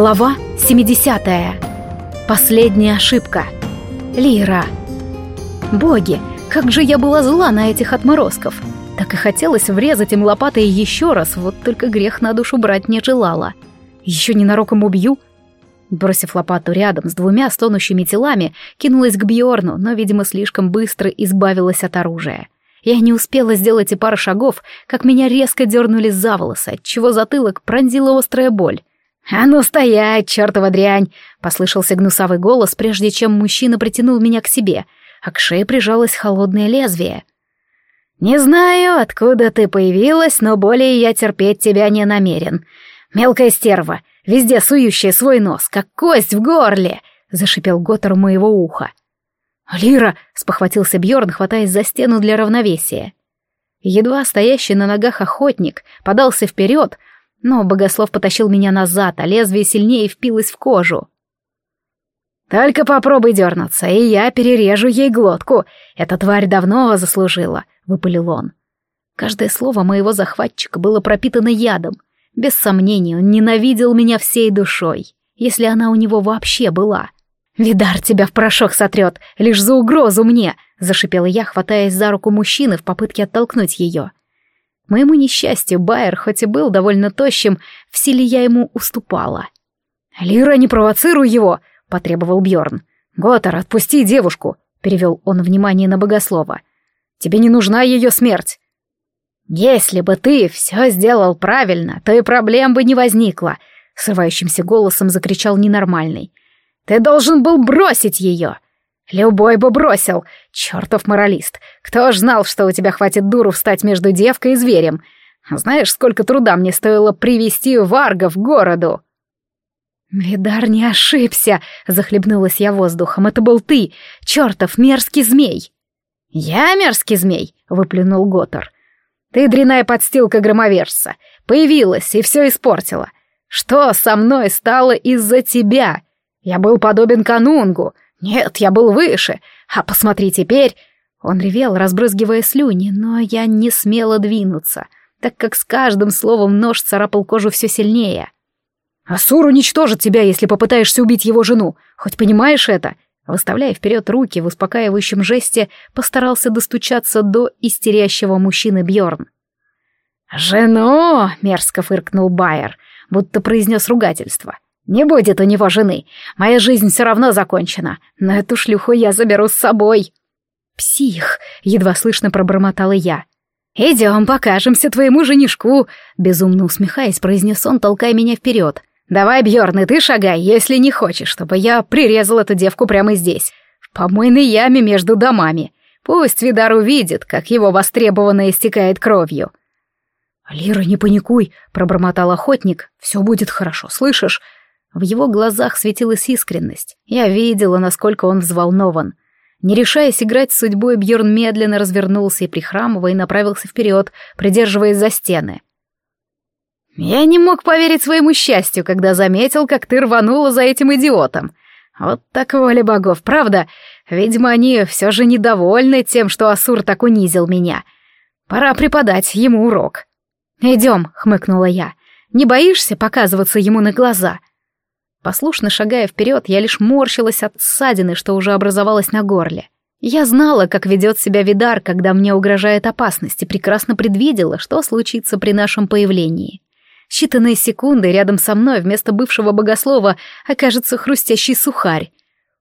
Глава 70. Последняя ошибка. Лира. Боги, как же я была зла на этих отморозков. Так и хотелось врезать им лопатой еще раз, вот только грех на душу брать не желала. Еще ненароком убью. Бросив лопату рядом с двумя стонущими телами, кинулась к Бьорну, но, видимо, слишком быстро избавилась от оружия. Я не успела сделать и пары шагов, как меня резко дернули за волосы, отчего затылок пронзила острая боль. «А ну стоять, чертова дрянь!» — послышался гнусавый голос, прежде чем мужчина притянул меня к себе, а к шее прижалось холодное лезвие. «Не знаю, откуда ты появилась, но более я терпеть тебя не намерен. Мелкая стерва, везде сующая свой нос, как кость в горле!» — зашипел Готтер моего уха. «Лира!» — спохватился Бьорн, хватаясь за стену для равновесия. Едва стоящий на ногах охотник подался вперед, но богослов потащил меня назад, а лезвие сильнее впилось в кожу. «Только попробуй дернуться, и я перережу ей глотку. Эта тварь давно заслужила», — выпалил он. Каждое слово моего захватчика было пропитано ядом. Без сомнения, он ненавидел меня всей душой, если она у него вообще была. «Видар тебя в порошок сотрет, лишь за угрозу мне!» — зашипела я, хватаясь за руку мужчины в попытке оттолкнуть ее. Моему несчастью, Байер, хоть и был довольно тощим, в силе я ему уступала. «Лира, не провоцируй его!» — потребовал Бьорн. «Готтер, отпусти девушку!» — перевел он внимание на богослова. «Тебе не нужна ее смерть!» «Если бы ты все сделал правильно, то и проблем бы не возникло!» — срывающимся голосом закричал ненормальный. «Ты должен был бросить ее!» Любой бы бросил. Чертов моралист. Кто ж знал, что у тебя хватит дуру встать между девкой и зверем? Знаешь, сколько труда мне стоило привести Варга в городу? Видар не ошибся, захлебнулась я воздухом. Это был ты, чертов мерзкий змей. Я мерзкий змей, выплюнул Готор. Ты дряная подстилка громовержца. Появилась и все испортила. Что со мной стало из-за тебя? Я был подобен канунгу, «Нет, я был выше. А посмотри теперь...» Он ревел, разбрызгивая слюни, но я не смела двинуться, так как с каждым словом нож царапал кожу все сильнее. «Асур уничтожит тебя, если попытаешься убить его жену. Хоть понимаешь это?» Выставляя вперед руки в успокаивающем жесте, постарался достучаться до истерящего мужчины Бьорн. «Жену!» — мерзко фыркнул Байер, будто произнес ругательство. Не будет у него жены. Моя жизнь все равно закончена. Но эту шлюху я заберу с собой. Псих, едва слышно пробормотала я. «Идем, покажемся твоему женишку», — безумно усмехаясь, произнес он, толкая меня вперед. «Давай, Бьорн, и ты шагай, если не хочешь, чтобы я прирезал эту девку прямо здесь, в помойной яме между домами. Пусть Видар увидит, как его востребованное истекает кровью». «Лира, не паникуй», — пробормотал охотник. «Все будет хорошо, слышишь? В его глазах светилась искренность. Я видела, насколько он взволнован. Не решаясь играть с судьбой, Бьерн медленно развернулся и, прихрамывая, направился вперед, придерживаясь за стены. «Я не мог поверить своему счастью, когда заметил, как ты рванула за этим идиотом. Вот так воля богов, правда? Видимо, они все же недовольны тем, что Асур так унизил меня. Пора преподать ему урок». «Идем», — хмыкнула я. «Не боишься показываться ему на глаза?» Послушно шагая вперед, я лишь морщилась от ссадины, что уже образовалась на горле. Я знала, как ведет себя Видар, когда мне угрожает опасность, и прекрасно предвидела, что случится при нашем появлении. Считанные секунды рядом со мной вместо бывшего богослова окажется хрустящий сухарь.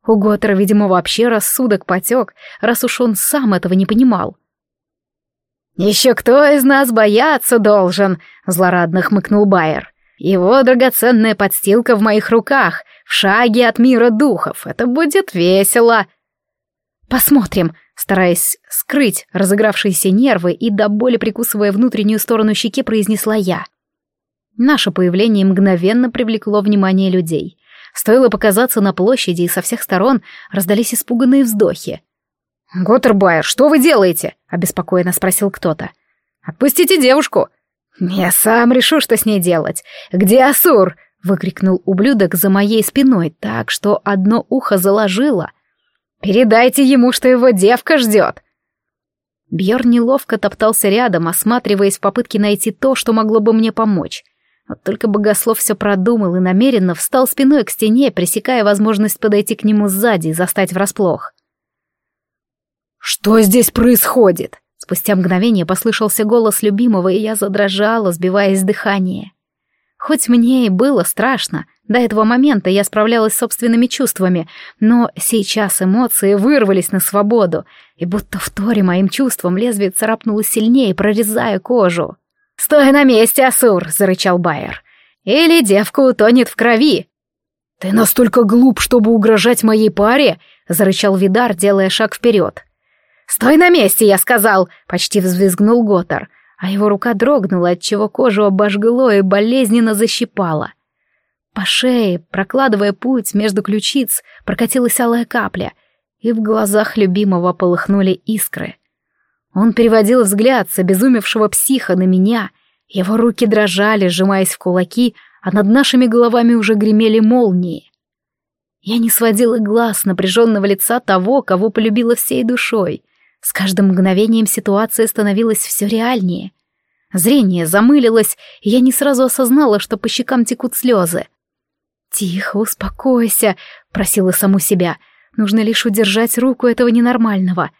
У Готера, видимо, вообще рассудок потек, раз уж он сам этого не понимал. «Еще кто из нас бояться должен?» — злорадно хмыкнул Байер. Его драгоценная подстилка в моих руках, в шаге от мира духов. Это будет весело. Посмотрим, стараясь скрыть разыгравшиеся нервы и до боли прикусывая внутреннюю сторону щеки, произнесла я. Наше появление мгновенно привлекло внимание людей. Стоило показаться на площади, и со всех сторон раздались испуганные вздохи. «Готтербайер, что вы делаете?» — обеспокоенно спросил кто-то. «Отпустите девушку!» «Я сам решу, что с ней делать. Где Асур?» — выкрикнул ублюдок за моей спиной так, что одно ухо заложило. «Передайте ему, что его девка ждет!» Бьерн неловко топтался рядом, осматриваясь в попытке найти то, что могло бы мне помочь. Вот только богослов все продумал и намеренно встал спиной к стене, пресекая возможность подойти к нему сзади и застать врасплох. «Что здесь происходит?» Спустя мгновение послышался голос любимого, и я задрожала, сбиваясь с дыхания. Хоть мне и было страшно, до этого момента я справлялась с собственными чувствами, но сейчас эмоции вырвались на свободу, и будто в торе моим чувствам лезвие царапнуло сильнее, прорезая кожу. «Стой на месте, Асур!» — зарычал Байер. «Или девка утонет в крови!» «Ты настолько глуп, чтобы угрожать моей паре?» — зарычал Видар, делая шаг вперед. «Стой на месте, я сказал!» — почти взвизгнул Готор, а его рука дрогнула, отчего кожу обожгло и болезненно защипало. По шее, прокладывая путь между ключиц, прокатилась алая капля, и в глазах любимого полыхнули искры. Он переводил взгляд с обезумевшего психа на меня. Его руки дрожали, сжимаясь в кулаки, а над нашими головами уже гремели молнии. Я не сводила глаз напряженного лица того, кого полюбила всей душой. С каждым мгновением ситуация становилась все реальнее. Зрение замылилось, и я не сразу осознала, что по щекам текут слезы. «Тихо, успокойся», — просила саму себя. «Нужно лишь удержать руку этого ненормального».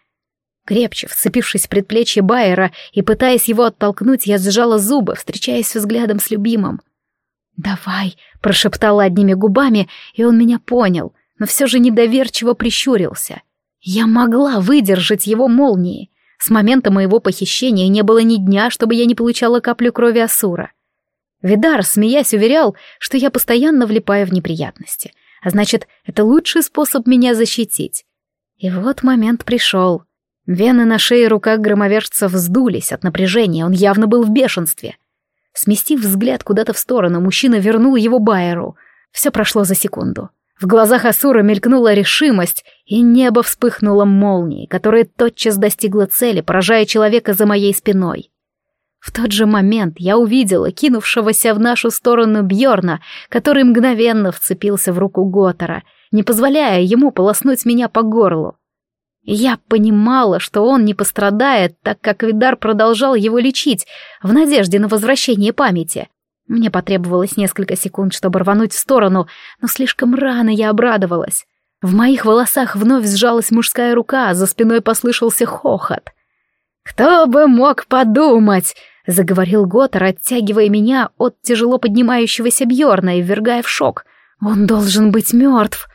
Крепче вцепившись в предплечье Байера и пытаясь его оттолкнуть, я сжала зубы, встречаясь взглядом с любимым. «Давай», — прошептала одними губами, и он меня понял, но все же недоверчиво прищурился. Я могла выдержать его молнии. С момента моего похищения не было ни дня, чтобы я не получала каплю крови Асура. Видар, смеясь, уверял, что я постоянно влипаю в неприятности, а значит, это лучший способ меня защитить. И вот момент пришел. Вены на шее и руках громовержца вздулись от напряжения, он явно был в бешенстве. Сместив взгляд куда-то в сторону, мужчина вернул его Байеру. Все прошло за секунду. В глазах Асура мелькнула решимость, и небо вспыхнуло молнией, которая тотчас достигла цели, поражая человека за моей спиной. В тот же момент я увидела кинувшегося в нашу сторону Бьорна, который мгновенно вцепился в руку Готора, не позволяя ему полоснуть меня по горлу. Я понимала, что он не пострадает, так как Видар продолжал его лечить, в надежде на возвращение памяти. Мне потребовалось несколько секунд, чтобы рвануть в сторону, но слишком рано я обрадовалась. В моих волосах вновь сжалась мужская рука, а за спиной послышался хохот. «Кто бы мог подумать!» — заговорил Готтер, оттягивая меня от тяжело поднимающегося Бьорна и ввергая в шок. «Он должен быть мертв!»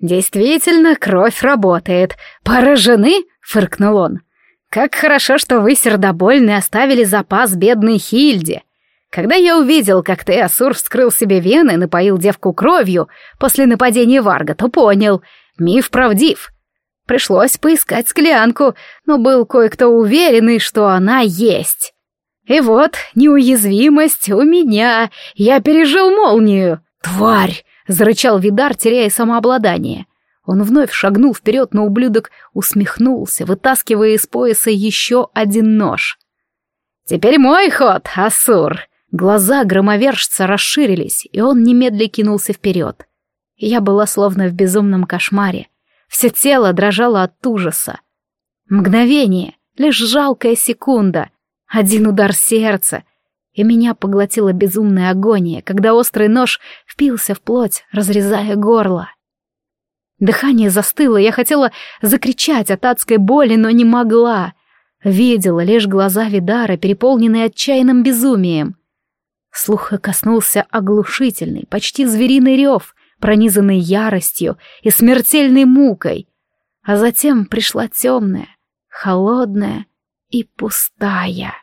«Действительно, кровь работает. Поражены?» — фыркнул он. «Как хорошо, что вы, сердобольны, оставили запас бедной Хильде. Когда я увидел, как ты, Асур, вскрыл себе вены и напоил девку кровью после нападения Варга, то понял, миф правдив. Пришлось поискать склянку, но был кое-кто уверенный, что она есть. И вот, неуязвимость у меня, я пережил молнию. Тварь! — зарычал Видар, теряя самообладание. Он вновь шагнул вперед, но ублюдок усмехнулся, вытаскивая из пояса еще один нож. «Теперь мой ход, Асур!» Глаза громовержца расширились, и он немедля кинулся вперед. Я была словно в безумном кошмаре. Все тело дрожало от ужаса. Мгновение, лишь жалкая секунда, один удар сердца — и меня поглотила безумная агония, когда острый нож впился в плоть, разрезая горло. Дыхание застыло, я хотела закричать от адской боли, но не могла. Видела лишь глаза Видара, переполненные отчаянным безумием. Слуха коснулся оглушительный, почти звериный рев, пронизанный яростью и смертельной мукой. А затем пришла темная, холодная и пустая.